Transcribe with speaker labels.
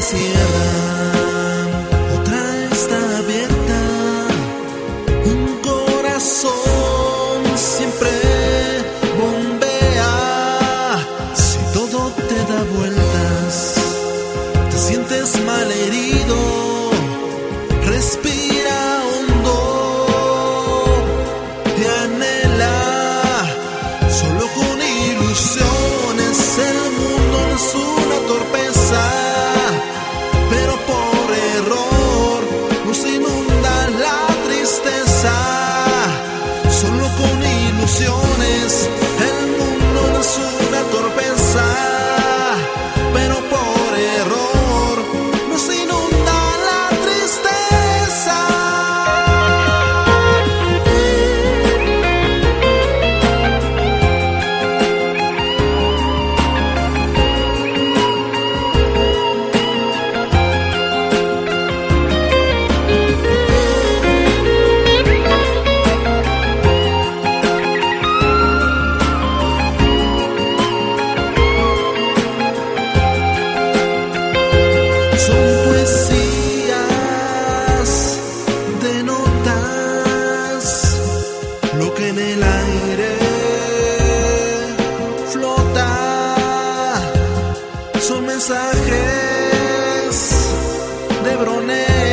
Speaker 1: cierra, otra está abierta. Un corazón siempre bombea. Si todo te da vueltas, te sientes mal herido. solo con ilusiones, el mundo no mensajes de Brunel.